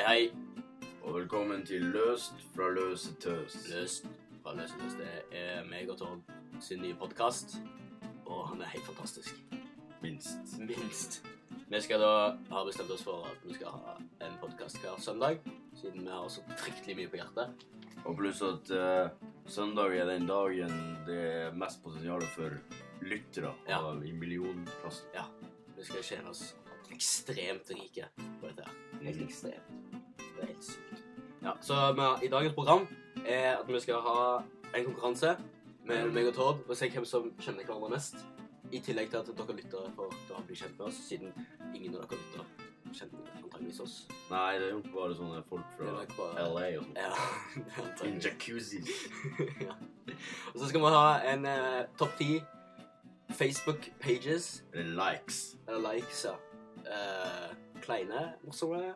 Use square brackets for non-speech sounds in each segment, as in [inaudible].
Hei, hei. Og velkommen til Løst fra løse tøs. Løst fra løse tøs. Det er meg og Tord sin nye podkast, og han er helt fantastisk. Minst. Minst. Vi skal da ha bestemt oss for at vi skal ha en podkast hver søndag, siden vi har så fryktelig mye på hjertet. Og pluss at uh, søndag er den dagen det er mest potensial for lyttere Ja. i millionklassen. Ja, vi skal tjene oss ekstremt rike på dette. her. Helt Mhm. ekstremt. Det er helt sykt. Ja, så vi, i dagens program er at vi skal ha en konkurranse med meg og Tord og se hvem som kjenner hverandre mest. I tillegg til at dere lyttere får da bli kjent med oss, siden ingen av dere lytter kjenner antageligvis oss. Nei, det er jo bare sånne folk fra bare... LA og sånn. Ja, [laughs] In jacuzzis. [laughs] ja. Og så skal vi ha en uh, topp ti Facebook-pages likes. eller likes, ja. Uh, kleine, morsomme,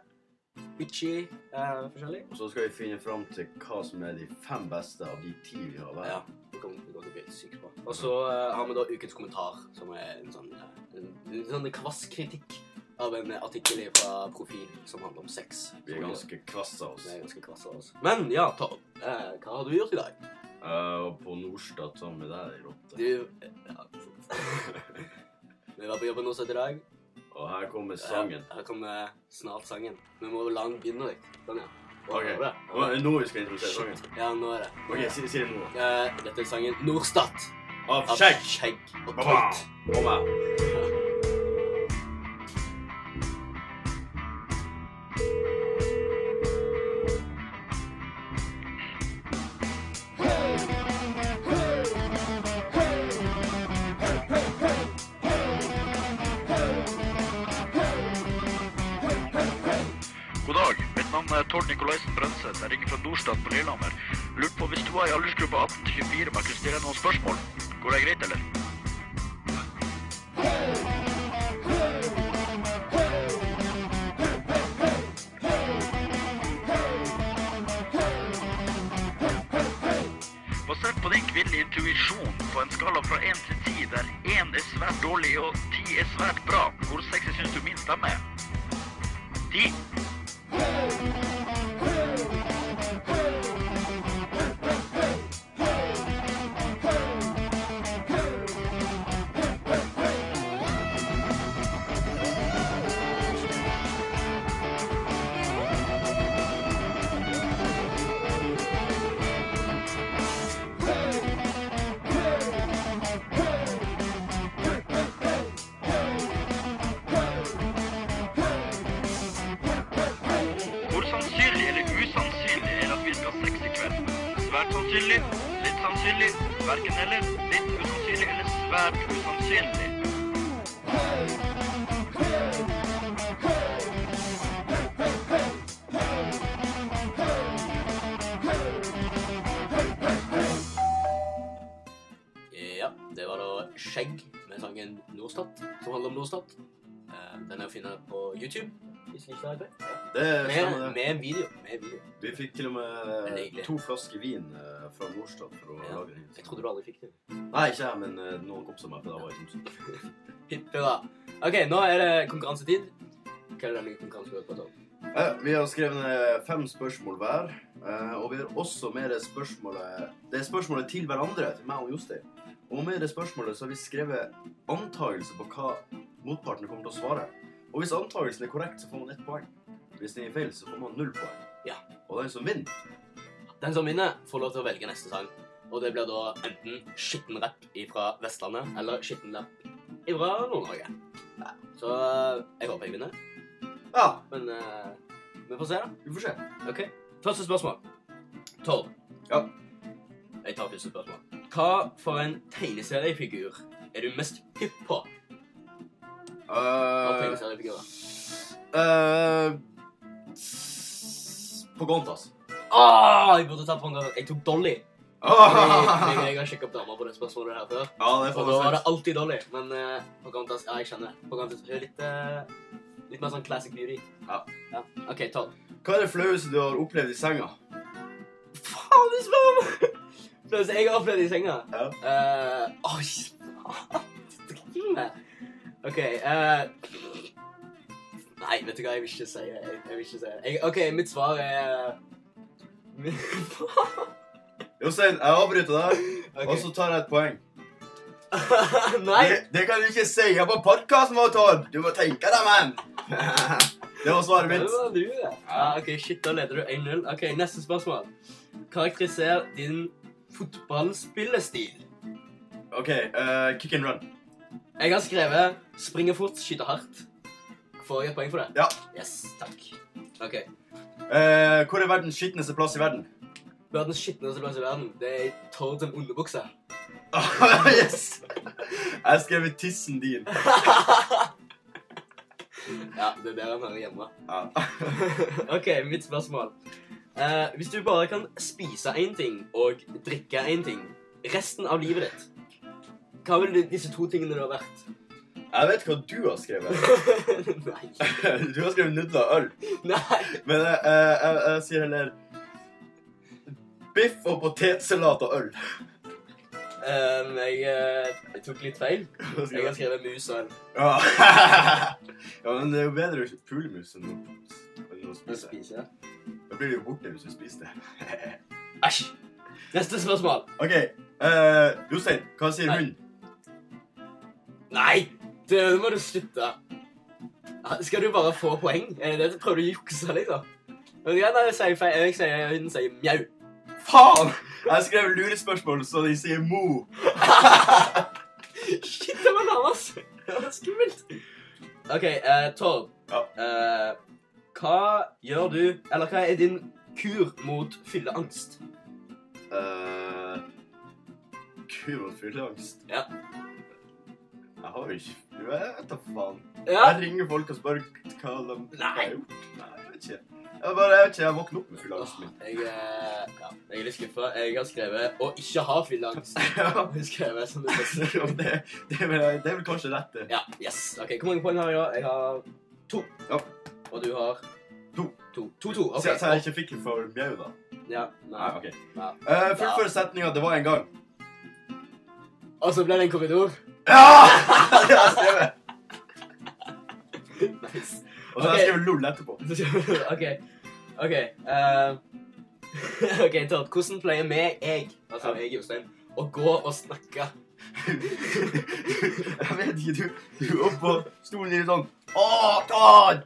bitchy, uh, forskjellig. Og så skal vi finne fram til hva som er de fem beste av de ti vi har hver. Ja, det kan, det kan bli sykt bra. Og så uh, har vi da ukens kommentar, som er en sånn, eh, en, en sånn kvass kritikk av en artikkel fra Profil som handler om sex. Vi er ganske kvass av oss. Vi er ganske kvass av oss. Men ja, Torb, uh, hva har du gjort i dag? Eh, på Nordstad sammen med deg, Rotte. Du ja. [laughs] Vi var på jobben hos oss i dag. Og her kommer sangen. Her kommer snart sangen. Vi må jo la den begynne litt. Sånn, ja. Ok. Nå vi skal introdusere sangen. Ja, nå er det. Ok, si, si det nå. Eh, dette er sangen Norstat Av! Skjegg og Tøyt. Kom her. Tord Nikolaisen Brønseth. Jeg ringer fra Nordstad på Lillehammer. Lurte på hvis du var i aldersgruppa 18 24 om jeg kunne stille noen spørsmål. Går det greit, eller? Sannsynlig, litt sannsynlig, hverken eller, litt usannsynlig eller svært usannsynlig. Ja, det var da Skjegg med sangen Norstat, som handler om Norstat. Eh, den er å finne på YouTube. Hvis ikke det er feil. Ja. Det Med, det. med video. Med video. Vi fikk til og med to flasker vin eh, fra Nordstad for å Ja. lage den. Jeg trodde du aldri fikk det. Nei, ikke jeg, men eh, noen kom som meg, for da var jeg i Tromsø. Hipp da. OK, nå er det konkurransetid. Hva er det denne konkurransen går på? Tom? Eh, vi har skrevet ned fem spørsmål hver, eh, og vi har også med det spørsmålet Det er spørsmålet til hverandre, til meg og Jostein. Og med det spørsmålet så har vi skrevet antagelse på hva motparten kommer til å svare. Og hvis antagelsen er korrekt, så får man ett poeng. Hvis den er feil, så får man null poeng. Ja. Og den som vinner Den som vinner, får lov til å velge neste sang. Og det blir da enten skitten rapp fra Vestlandet eller skitten rapp fra Nord-Norge. Ja. Så eh, jeg håper jeg vinner. Ja, Men uh, vi får se, da. vi får se. Ok, Første spørsmål. Torb. Ja. Jeg tar første spørsmål. Hva for en tegneseriefigur er du mest hypp på? Uh, uh, Pocahontas. Åh, jeg burde tatt Pocahontas. Jeg tok Dolly. [laughs] Ah! Jeg, jeg, har sjekket opp damer på det spørsmålet her før. Ja, det er Og da var det alltid Dolly. Men uh, Pocahontas Ja, jeg skjønner. Pocahontas er litt, uh, litt mer sånn classic beauty. Ja. ja. OK, tolv. Hva er det flaueste du har opplevd i senga? Faen, du spør om Flaueste jeg har opplevd i senga? Ja. Uh, oh, faen. [laughs] OK. eh, Nei, vet du hva, jeg vil ikke si det. Jeg, jeg vil ikke si det. Jeg, OK, mitt svar er Jostein, jeg avbryter deg, okay. og så tar jeg et poeng. [laughs] Nei! Det, det kan du ikke si jeg er på podkasten vår, Todd! Du må tenke deg, mann! [laughs] det var svaret mitt. Det var du, det. Ja, OK, shit, da leder du 1-0. OK, neste spørsmål. Karakteriser din fotballspillestil. OK, eh, kick and run. Jeg har skrevet 'springer fort, skyter hardt'. Får jeg et poeng for det? Ja. Yes, takk. OK. Eh, hvor er verdens skitneste plass i verden? Verdens skitneste plass i verden, det er i Tord sin underbukse. [laughs] yes! Jeg skrev tissen din. [laughs] Ja, det er der han hører hjemme. Ja. [laughs] OK, mitt spørsmål. Eh, hvis du bare kan spise én ting og drikke én ting resten av livet ditt, hva ville disse to tingene da vært? Jeg vet hva du har skrevet. [laughs] Nei. Du har skrevet nudler og øl. Nei. Men jeg, jeg, jeg, jeg sier heller biff og potetsalat og øl. Um, jeg, eh, jeg tok litt feil. Jeg har skrevet mus og øl. Ja. [laughs] ja, men det er jo bedre å pule mus enn å, spise. spise? Da blir det jo borte hvis du spiser det. [laughs] Æsj! Neste spørsmål. OK. Uh, Jostein, hva sier Nei. Nei! Det må du slutte. Skal du bare få poeng? Det prøver du å jukse, liksom? Men ja, nei, jeg sier feil. Jeg sier, hun sier mjau. Faen! Jeg skrev lurespørsmål, så de sier mo. [laughs] Shit, det var nærmest. Det var skummelt. OK, uh, Tord. Ja. Uh, hva gjør du Eller hva er din kur mot fylleangst? Uh, Kur mot fylleangst. Ja. Jeg har jo ikke Du vet da faen. Ja. Jeg ringer folk og spør hva de Nei. har gjort. Nei, jeg vet ikke. Jeg bare, jeg vet ikke, jeg våkner opp med fylleangsten min. Jeg, eh, ja, jeg er litt skuffa. Jeg har skrevet 'å ikke ha fylleangst'. [laughs] Ja. Jeg skrevet som det beste. [laughs] Ja, det, det, er vel, det er vel kanskje rett, det. Ja, yes. Ok, Hvor mange poeng har jeg da? Jeg har to. Ja. Og du har To. To, to. to. Ok. Så, så jeg ikke fikk den for mjau, da? Ja, Nei, nei. ok. Ja. Uh, Fullfør setninga 'det var en gang'. Og så ble det en korridor. Ja! Det har jeg skrevet. Nice. Og så har Ok. jeg skrevet LOL etterpå. [laughs] OK. OK. eh, [laughs] ok, Todd. Hvordan pleier vi, jeg, altså jeg Jostein, å gå og snakke? Jeg vet ikke, du, du er oppe på stolen din sånn Å, Todd!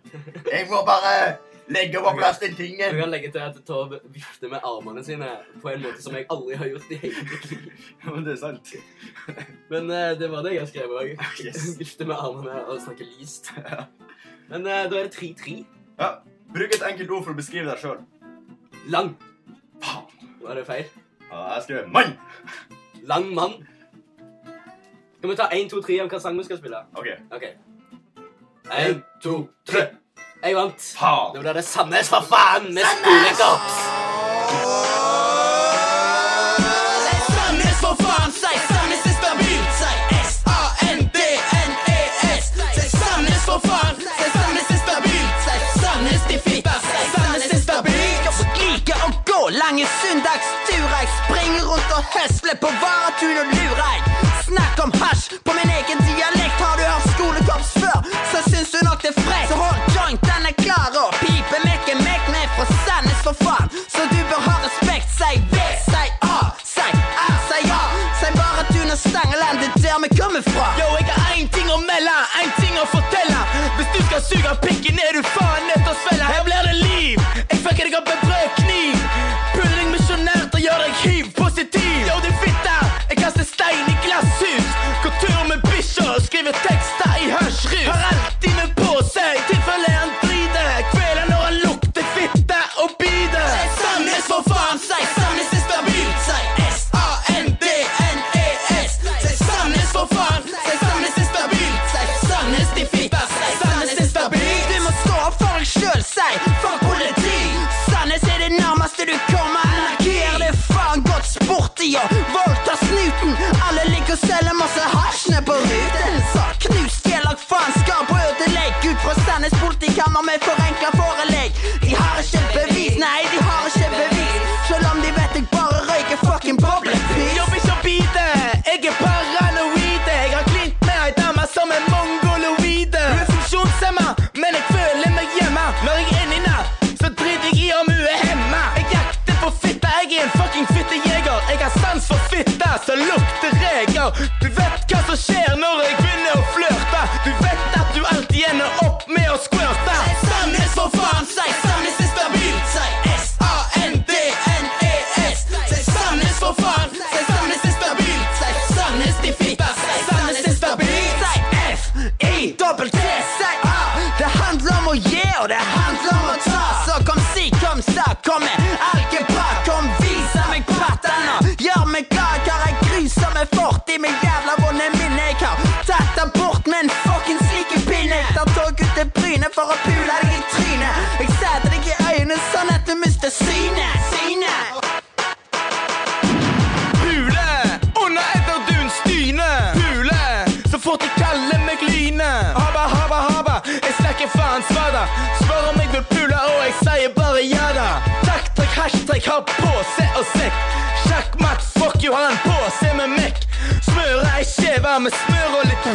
Jeg må bare legge på plass den Du tingen. kan legge til at Todd vifter med armene sine på en måte som jeg aldri har gjort i hele mitt liv. [laughs] Ja, men det er sant. [laughs] Men uh, det var det jeg har skrevet òg. [laughs] Yes. Vifte med armene og snakke lyst. Men uh, da er det 3-3. Ja. Bruk et enkelt ord for å beskrive deg sjøl. Lang. Faen. Var det feil? Ja, jeg skrev 'mann'. Lang mann. Skal vi ta 1, 2, 3 om hva sang vi skal spille? OK. OK. 1, 2, 3. Jeg vant. Faen. Da blir det Sandnes, for faen, med skolekorps. Sandnes for faen, si Sandnes er stabilt, S-A-N-D-N-E-S. Sandnes for faen, Sandnes er stabilt, si Sandnes de fitta, si Sandnes er stabilt. Liker å gå lange søndagsturer. jeg springer rundt og høsler på varetun og lurer. Bryne for pule deg i trynet. Jeg setter deg i øynene sånn at du mister synet. Synet. Pule under etter duns dyne. Pule så fort du kaller meg Line. Haba, haba, haba, jeg snakker faen svada. Spør om jeg vil pule, og jeg sier bare ja da. Takk, trekk, hashtrekk, har påse og sekk. Sjakkmatt, fuck you, har en påse med mekk. Smører ei skive med smør og litt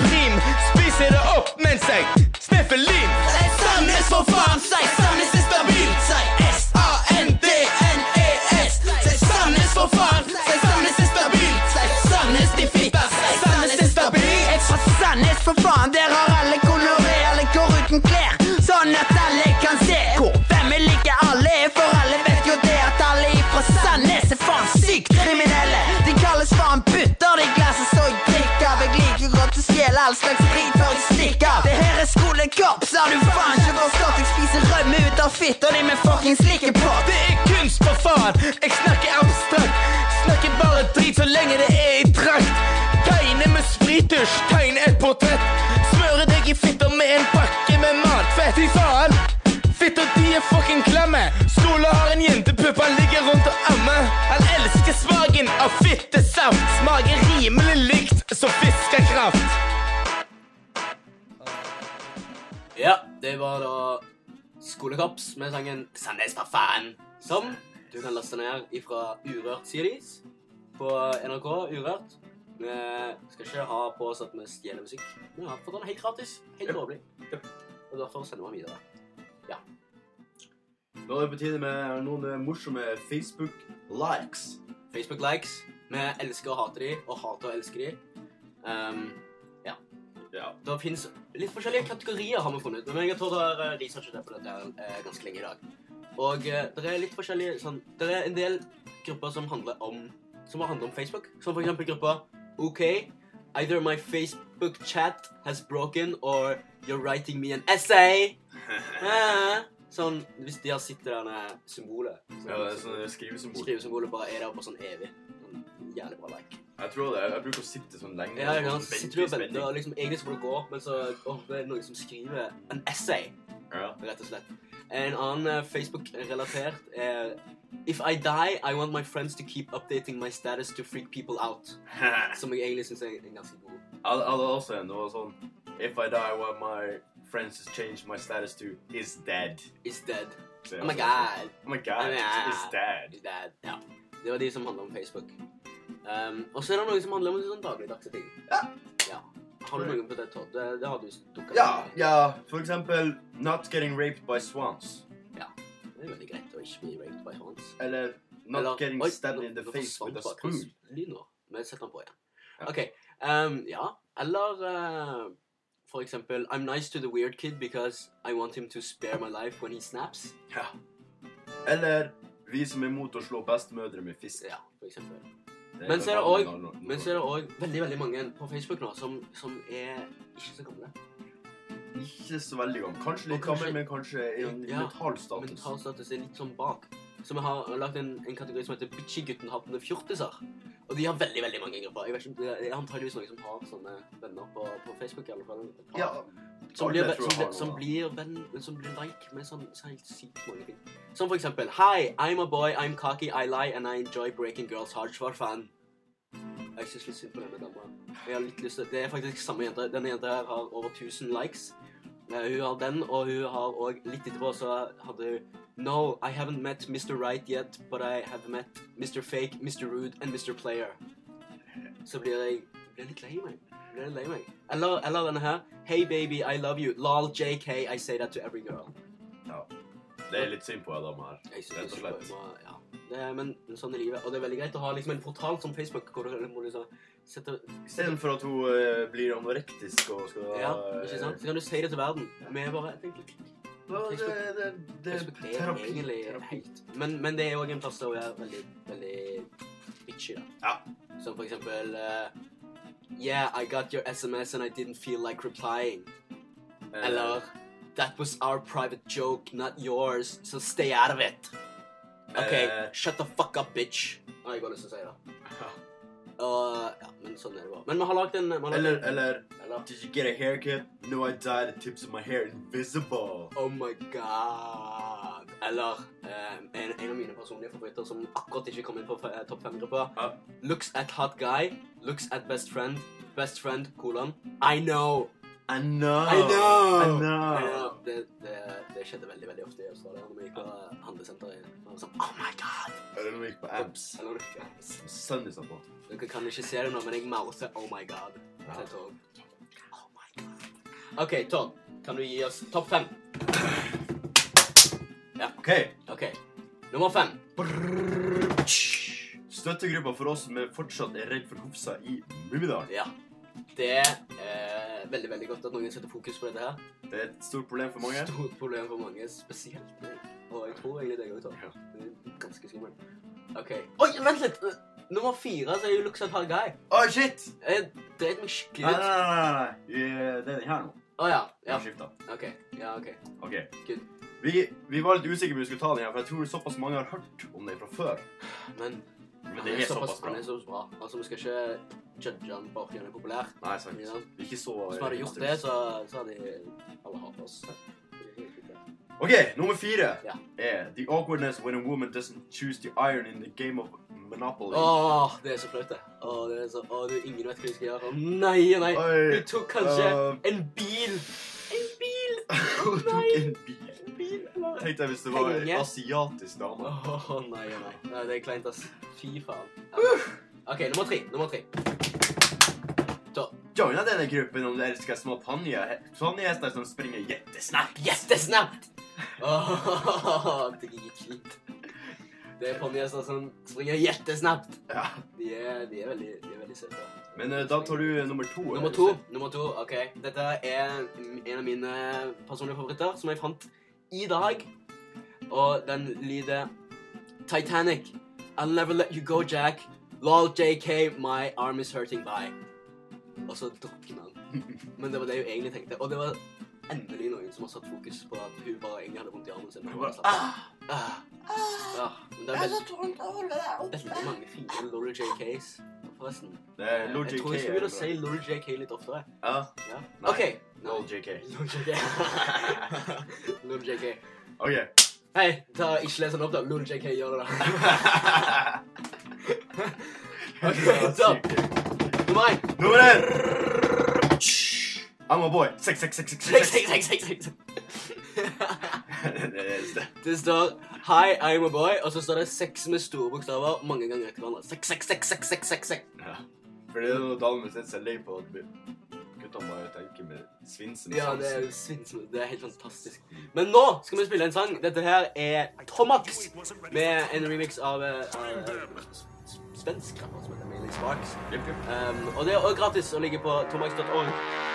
alle kler. Sånn at alle kan se hvor hvem er liker alle er. For alle vet jo det at alle ifra Sandnes er faen sykt kriminelle. De kalles faen butter, de glasset så jeg drikker av. Jeg liker godt å stjele all slags drit før jeg stikker av. Det her er skolekorps, har du faen ikke forstått. Jeg spiser rømme ut av fitta di med fuckings likepott. Det er kunst, for faen. Jeg snakker abstrakt. Snakker bare drit så lenge det er i drakt. Tegne med sprittusj, av fittesaft. Smaker rimelig likt som fiskekraft. Ja, det var da Skolekaps med sangen 'Sandnes tar fan', som du kan laste ned ifra Urørt Series på NRK Urørt. Vi skal ikke ha på oss at vi stjeler musikk. Vi har fått den helt gratis. Helt lovlig. Og derfor sender vi den videre. Nå er det på tide med noen morsomme Facebook-likes. Facebook-likes. Vi elsker og hater de, og hater og elsker de. Um, Ja. Det finnes litt forskjellige kategorier, har vi funnet. Men jeg tror det har eh, researchet det på dette her, eh, ganske lenge i dag. Og eh, det er litt forskjellige sånn Det er en del grupper som handler om Som har handlet om Facebook. Som for eksempel gruppa OK. Either my Facebook chat has broken, or you're writing me an essay. [laughs] Sånn Hvis de har sett det der symbolet sånn, Ja, det er sånn skrivesymbol. Skrivesymbolet bare er der bare sånn evig. Sånn jævlig bra like. Jeg tror det. Jeg bruker å sitte sånn lenge. Ja, jeg så vente sitter du i og venter, og liksom, egentlig så må du gå, men så oh, det er noen som skriver en essay, Ja. rett og slett. En annen eh, Facebook-relatert er If I die, I want my friends to keep updating my status to freak people out. [laughs] Som jeg egentlig syns er en ganske god. Jeg hadde også noe sånn If I die, I want my friends has changed my status to is dead. Is dead. Så jeg Oh my var sånn, god. Oh my god, Ja. is dead. Is dead. Ja. Det var de som handla om Facebook. Um, og så er det noen som handler om sånn dagligdagse ting. Ja. ja. Har du noen på det, Todd? Det, det har du dukka Ja, ja. For eksempel Not getting raped by swans. Det er veldig greit å ikke bli raped by swans. Eller Not Eller- getting Oi, stabbed nå- in the nå face forsvant with a spoon. lyden nå. Men sett den på igjen. Ja. OK. Um, ja. Eller eh, for eksempel I'm nice to the weird kid because I want him to spare my life when he snaps. Ja. Eller vi som er imot å slå bestemødre med fisk. Ja, for eksempel. Det Men så er det òg no, det òg veldig veldig mange på Facebook nå som, som er ikke så gamle. Ikke så veldig gamle. Kanskje litt gamle, men kanskje i Ja, mental status. Mental status er litt sånn bak. Så vi har lagd en, en kategori som heter Bitchy-gutten hatende fjortiser. Og de har veldig veldig mange grupper. Jeg vet ikke, Det er antageligvis noen som har sånne venner på, på Facebook. i alle fall. Ja, som, blir, som, har blir, som blir venn, som blir like med sånn, så helt sykt mange ting. Som for eksempel Hi, I'm a boy, I'm cocky, I lie, and I enjoy breaking girls' hearts for fun. Jeg syns litt synd på denne dama. Har Det er faktisk samme jente. Denne jenta her har over 1000 likes. Hun har den, og hun har òg litt etterpå så hadde hun No, I haven't met Mr. Right yet, but I have met Mr. Fake, Mr. Rude and Mr. Player. Så blir jeg blir litt lei meg. Blir litt lei meg. Eller, eller denne her. Hey baby, I love you. Lol, JK, I say that to every girl. Ja. Det er litt synd på ei dame her. Rett og slett. må- Ja. Det er, men sånn er livet. Og det er veldig greit å ha liksom en portal som Facebook hvor du må liksom sette Istedenfor at hun uh, blir anorektisk og skal Ja, ikke sant? Så kan du si det til verden. Vi bare tenker Ja, det, det, det er Facebook er terapi. egentlig terapi. helt Men, men det er òg en plass der hun er veldig, veldig bitchy, da. Ja. Som for eksempel uh, Yeah, I got your SMS and I didn't feel like replying. Eh, Eller That was our private joke, not yours, so stay out of it. OK, Eh. shut the fuck up, bitch. Har jeg bare lyst til å si det. Og, ja, men sånn er det bare. Men vi har lagd en vi har Eller, en- eller eller Did you get a haircut? No, I dyed the tips of my hair invisible. Oh my god. Eller eh, en, en av mine personlige favoritter som akkurat ikke kom inn på eh, topp fem-gruppa. Ja. Looks at hot guy. Looks at best friend. Best friend, kolon. I know. I know. I know. I know. I know. Det, det, det skjedde veldig veldig ofte i Australia når vi gikk på handlesenteret. Sånn, oh my god. Eller når vi gikk på abs. Eller, vi gikk på. Dere kan ikke se det nå, men jeg mouser oh my god. Ja. til Torg. Oh my god. OK, Tom. Kan du gi oss topp fem? Ja. OK. OK. Nummer fem. Støttegruppa for oss som fortsatt er redd for Hofsa i Mummidalen. Ja. Det er veldig veldig godt at noen setter fokus på dette her. Det er et stort problem for mange. Stort problem for mange, spesielt meg. Og jeg tror egentlig deg òg, Tom. Ja. Det er ganske skummelt. OK. Oi, vent litt! Nummer fire så er jo Looks at Hard Guy. Å, shit! Jeg dreit meg skikkelig ut. nei, nei. nei, nei. Vi- Det er den her nå. Å ja. Jeg Ja. har skifta. OK. Ja, OK. OK. Good. Vi, vi var litt usikre på om vi skulle ta den her, for jeg tror såpass mange har hørt om den fra før. Men Men det er såpass bra. Han er såpass bra. Altså, vi skal ikke judge han bare fordi han er populær. Nei, sant. Ja. Ikke så Hvis vi hadde gjort det, så, så hadde alle hatt oss. OK, nummer fire Ja. er The awkwardness when a woman doesn't choose the iron in the game of Monopoly. Åh, det er så flaut, det. Åh, det er så, åh, du, ingen vet hva de skal gjøre. Nei, nei. Du tok kanskje Uh, en bil. En bil. [laughs] Tok nei. en bil. Tenk deg hvis det var en Penger. asiatisk dame. Åh, nei, nei. nei. Det er kleint, ass. Fy faen. Ja. OK, nummer tre. Nummer tre. Joina denne gruppen om du elsker små pannehester som springer jettesnapt Jettesnapt! Åh, [laughs] dritkjipt. Det er ponnihester som springer jettesnapt. Ja. De er, de er veldig, de er veldig søte. Men eh, da tar du nummer to. Nummer eller? to. Nummer to, ok. Dette er en av mine personlige favoritter, som jeg fant i dag. Og den lyder Titanic. I'll never let you go, Jack. Lol, JK, my arm is hurting by. Og så drukna han. [laughs] Men det var det hun egentlig tenkte. Og det var endelig noen som har satt fokus på at hun bare egentlig hadde vondt i armen sin. Hun ah, Ah. Ja, men det er veldig, veldig mange fine Lol JKs, forresten. Det er Jeg JK. tror jeg skulle begynne å bra. si Lol JK litt oftere. Ja. Ja. Nei. OK. Lol JK. Lol JK. OK. Hei, ta ikke les den opp, da. Lol JK, gjør det, da. [laughs] [laughs] Ok, så. Nummer én. Nummer én. I'm a boy. Sex, sex, sex, sex, Sex, sex. sex, sex, sex. Det er står Hi, I'm a boy, og så står det sex med store bokstaver mange ganger etter hverandre. Sex, sex, sex, sex, sex, sex, sex. Ja. For det er noe damer setter seg lei på at gutta bare tenker med svinsen. Ja, det er svinsen. Det er helt fantastisk. Men nå skal vi spille en sang. Dette her er Tomax med en remix av, eh, av svensk rapper som heter Mailing Sparks. Um, og det er gratis å ligge på tomax.org.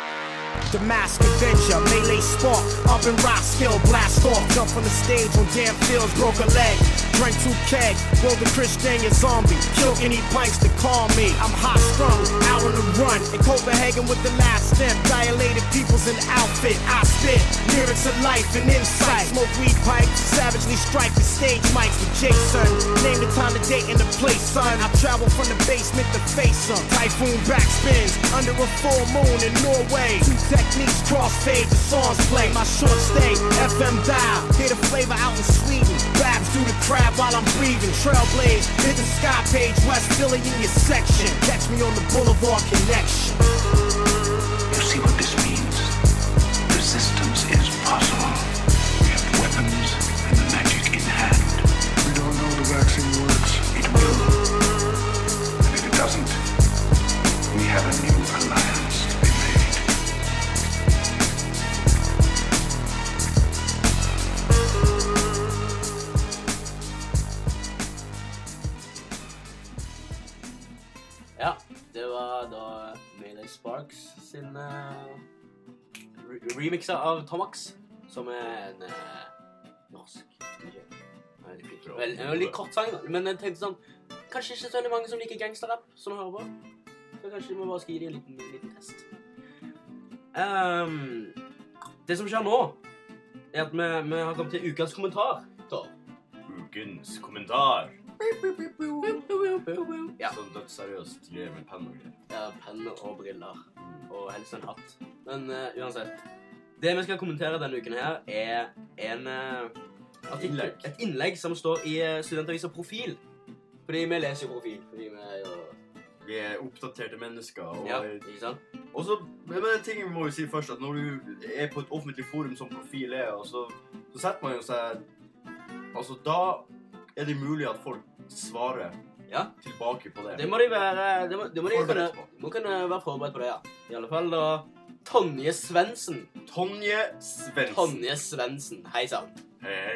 The adventure, melee spark, up in Roskill, blast off, jump on the stage on damn fields, broke a leg, drank two keg, rolled the Christian zombie, kill any pints to call me. I'm hot strung, out on the run, in Copenhagen with the last dilated people's in outfit, I spit, lyrics of life and insight, smoke weed pipe, savagely strike the stage mics with Jason, name the time, the date, and the place, son. I travel from the basement to face some typhoon backspins under a full moon in Norway. Two techniques crossfade, the songs play. My short stay, FM dial. Hear the flavor out in Sweden. Babs do the crab while I'm breathing. Trailblaze, hit the sky page, West Philly in your section. Catch me on the Boulevard Connection. See what this means? Resistance is possible. Re av Tomax, som er en eh, norsk DJ. Vel, en veldig kort sang, da. men jeg tenkte sånn Kanskje ikke så veldig mange som liker gangsterrapp, som hører på. Så kanskje vi bare skal gi dem en liten, liten test. Um, det som skjer nå, er at vi, vi har kommet til ukas kommentar. Da. Ukens kommentar. Ja. Sånn dødsseriøst greier med penn og greier. Ja, penn og briller. Og helst en hatt. Men uh, uansett. Det vi skal kommentere denne uken her, er en eh, artikkel, et innlegg som står i uh, Studentavisa Profil. Fordi vi leser jo Profil. Fordi vi er jo Vi er oppdaterte mennesker. Og, Ja, ikke sant? og så, men en ting vi må jo si først, at når du er på et offentlig forum som Profil er, så, så setter man jo seg Altså, da er det mulig at folk svarer Ja. tilbake på det. Det må de være Det må, det må de kunne, må kunne være forberedt på det, ja. I alle fall da Tonje Svendsen. Tonje Svendsen. Tonje Svendsen. Hei sann.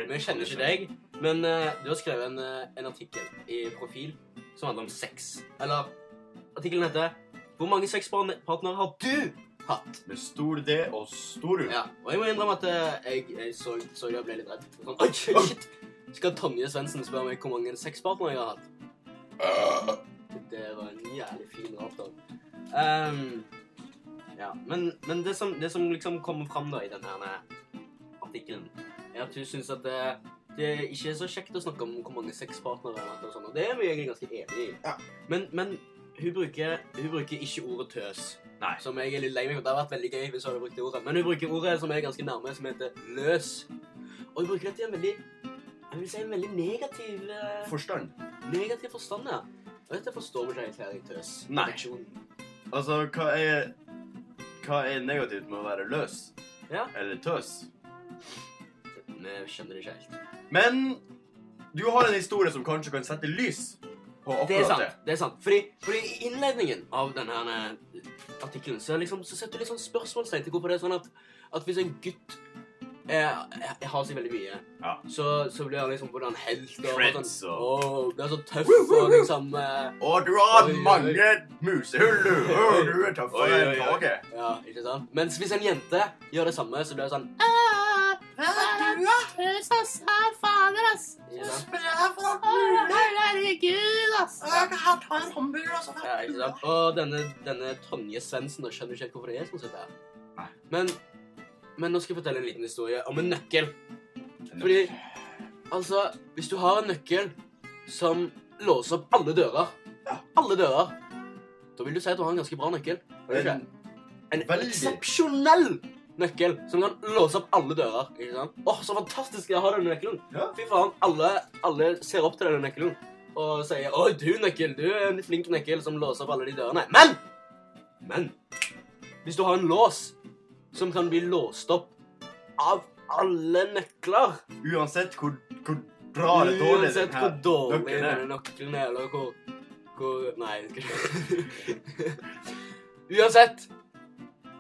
Vi kjenner ikke deg, men eh, du har skrevet en, eh, en artikkel i Profil som handler om sex. Eller artikkelen heter 'Hvor mange sexpartnere har du hatt?' Med stor D og stor U. Ja, og jeg må innrømme at eh, jeg, jeg så, så jeg ble litt redd. Sånn, Oi, shit! Skal Tonje Svendsen spørre meg hvor mange sexpartnere jeg har hatt? Det var en jævlig fin raptor. Um, ja, men, men det, som, det som liksom kommer fram da i denne artikkelen, er at hun syns at det, det ikke er så kjekt å snakke om hvor mange sexpartnere hatt og sånn, og det er vi egentlig ganske enig i. Ja. Men, men hun, bruker, hun bruker ikke ordet tøs. Nei. Som jeg er litt lei meg for. Det har vært veldig gøy hvis hun hadde brukt det ordet. Men hun bruker ordet som er ganske nærme, som heter løs. Og hun bruker dette i en veldig jeg vil si en veldig negativ eh, Forstand. Negativ forstand, ja. Og dette forstår vi ikke helt her i tøs. Nei. Altså, hva er Hva er negativt med å være løs? Ja. Eller tøs? Vi skjønner det ikke helt. Men du har en historie som kanskje kan sette lys på akkurat Det er sant. det er sant. Fordi, fordi i innledningen av denne eh, artikkelen så, liksom, så setter du litt sånn spørsmålstegn til hvorfor det er sånn at, at hvis en gutt eh, jeg har så veldig mye, Ja. så, så blir han liksom både en helt og Creds sånn, og- Åh, det er så tøff og liksom eh, Og du har Oi, mange musehull, du! [laughs] Å, du er tøffere enn toget. Ja, ikke sant? Mens hvis en jente gjør det samme, så blir det sånn Ikke ass. Ja, ikke sant? Og denne, denne Tonje Svendsen skjønner ikke helt hvorfor det er sånn. Men, men nå skal jeg fortelle en liten historie om en nøkkel. Fordi, altså, hvis du har en nøkkel som låser opp alle dører, alle dører, da vil du si at du har en ganske bra nøkkel. En? En eksepsjonell nøkkel som kan låse opp alle dører. Ikke sant? Åh, så fantastisk å ha denne nøkkelen. Ja. Fy faen, alle, alle ser opp til denne nøkkelen og sier Å, du nøkkel, du er en flink nøkkel som låser opp alle de dørene. Men! Men hvis du har en lås som kan bli låst opp av alle nøkler Uansett hvor, hvor bra eller dårlig Uansett hvor dårlig denne nøkkelen er, eller hvor, hvor Nei, [laughs] Uansett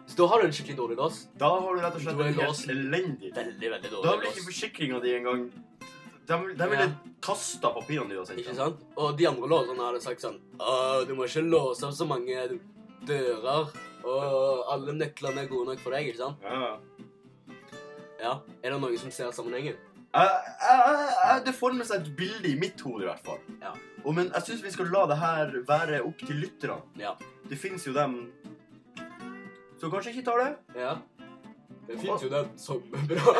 Så da har du en skikkelig dårlig lås. Da har du rett og slett en helt elendig Veldig, veldig dårlig lås. Da vil ikke forsikringa di engang De, de ville Ja. kasta papirene dine Ikke sant? Og de andre låserne hadde sagt sånn Å, du må ikke låse opp så mange dører. Og alle nøklene er gode nok for deg, ikke sant? Ja. Ja. Er det noen som ser sammenhengen? Uh, uh, uh, Det former seg et bilde i mitt hode, i hvert fall. Ja. Og, men jeg syns vi skal la det her være opp til lytterne. Ja. Det fins jo dem som kanskje ikke tar det. Ja. Det fins jo dem som er bra.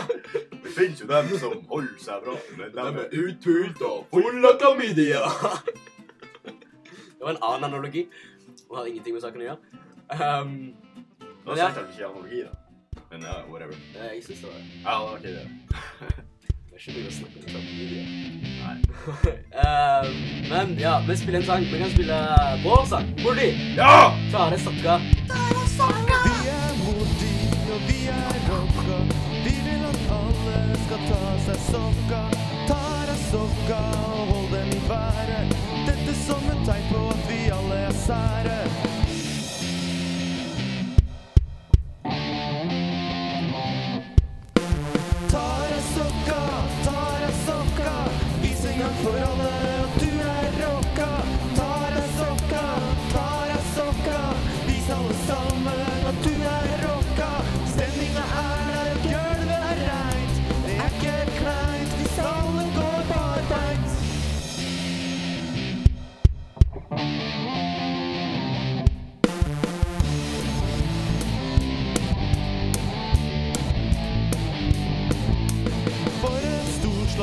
Det fins jo dem som holder seg bra, men dem er uthult og full av klamydia. det var en annen analogi. Og har ingenting med saken å gjøre. Um, Da Ja. sier du ikke analogi, da. Men ja, whatever. eh, jeg syns det var Ja, det var ikke det. Det er ikke mye å snakke om klamydia. Nei. uh, [laughs] men ja, vi spiller en sang. Vi kan spille vår sang. Hvor er de? Ja! Klare sokka. Vi er modige og vi er rocka. Vi vil at alle skal ta seg sokka. Tar av sokka og hold dem i været. Dette som et tegn på at vi alle er sære.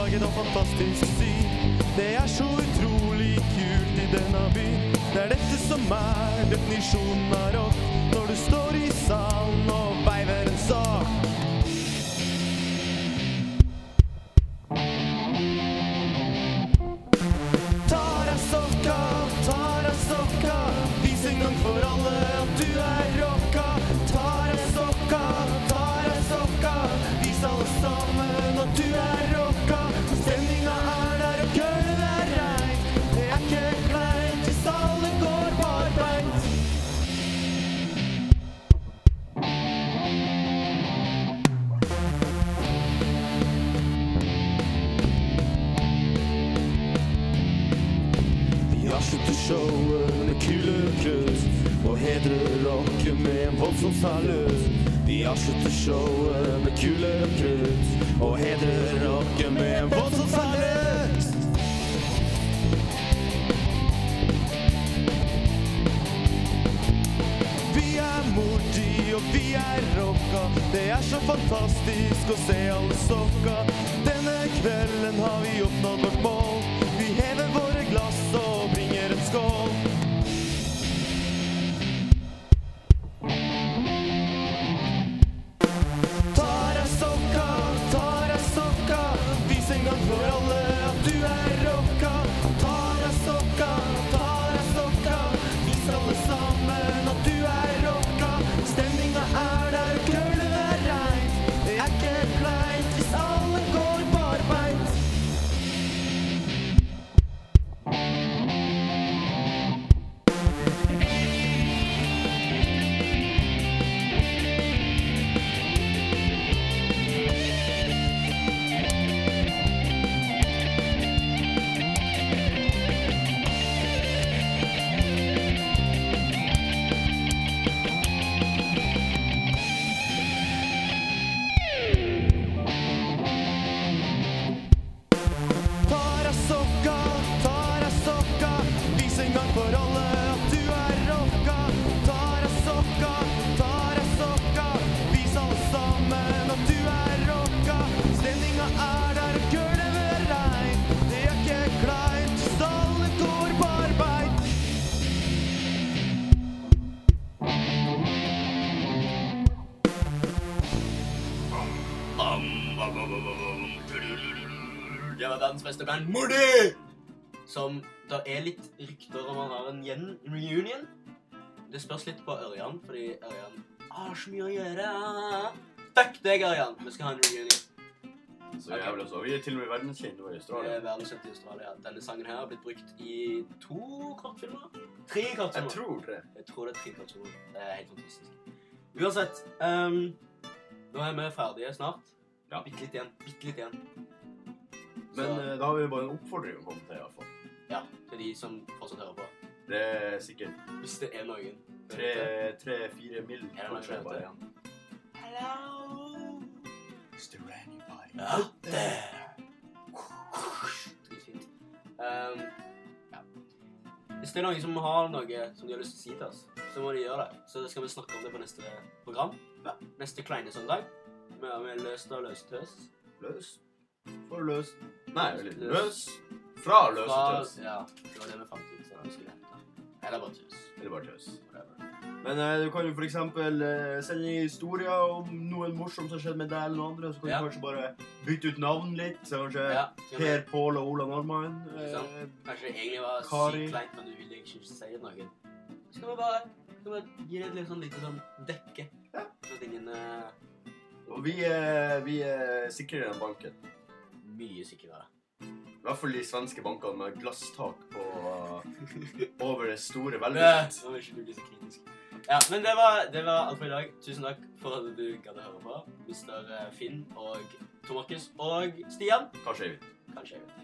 Sted og fantastisk syn. Det er så utrolig kult i denne byen. Det er dette som er definisjonen av rock. Når du står i salen og veiver showet med kule klut og hedrer rocken med en voldsom salutt. Vi har sluttet showet med kule krutt og hedrer rocken med en voldsom salutt. Vi er Mordi og vi er rocka. Det er så fantastisk å se alle sokka. Denne kvelden har vi oppnådd vårt mål. Vi hever våre glass og bringer en Det var verdens beste band, Moody! Som det er litt rykter om han har en gjen reunion. Det spørs litt på Ørjan, fordi Ørjan har så mye å gjøre. Fuck deg, Ørjan! Vi skal ha en reunion. Så jævlig så. Vi er til og med verdenskjente i Det Vi er verdenskjent i Australia. Denne sangen her har blitt brukt i to kortfilmer. Tre Jeg kortfilmer. tror det. Jeg tror det er tre kortfilmer. Det er helt fantastisk. Uansett, ehm, nå er vi ferdige snart. Ja. Bitte litt igjen. Bitte litt igjen. Men Så- eh, da har vi bare en oppfordring å komme til, i hvert fall. Ja, til de som fortsatt hører på. Det er sikkert Hvis det er noen. tre-fire mil, Er det noen kanskje. bare igjen. Hello Is there anybody out there? Dritfint. Um, ja. Hvis det er noen som har noe som de har lyst til å si til oss, så må de gjøre det. Så skal vi snakke om det på neste program. Ja. Neste kleine søndag. Med, med løst og løst Løs. For løs. Nei, Løs. løs. Fra løs og tøs. Ja, det var det vi fant ut. Så vi hente. Eller bare tøs. Eller bare tøs. Whatever. Men eh, du kan jo eksempel eh, sende historier om noe morsomt som skjedde med deg eller noen andre. Så kan Ja. du kanskje bare bytte ut navn litt. Så kanskje Ja, Per, Pål og Ola Normann. Eh. Kanskje det egentlig var Kari. sykt kleint, men du ville ikke si det noe. Så kan vi bare, skal bare gi det et litt sånn lite sånn dekke. Ja. Så ingen uh, og vi, uh, vi er sikrere enn banken. mye sikrere. I hvert fall de svenske bankene med glasstak på uh, [laughs] over det store Ja. Nå vil ikke du bli så kritisk. Ja, men det var, det var alt for i dag. Tusen takk for at du gadd å høre på. Mr. Finn og Tor Markus og Stian. Kanskje Eivind. Kanskje jeg vet.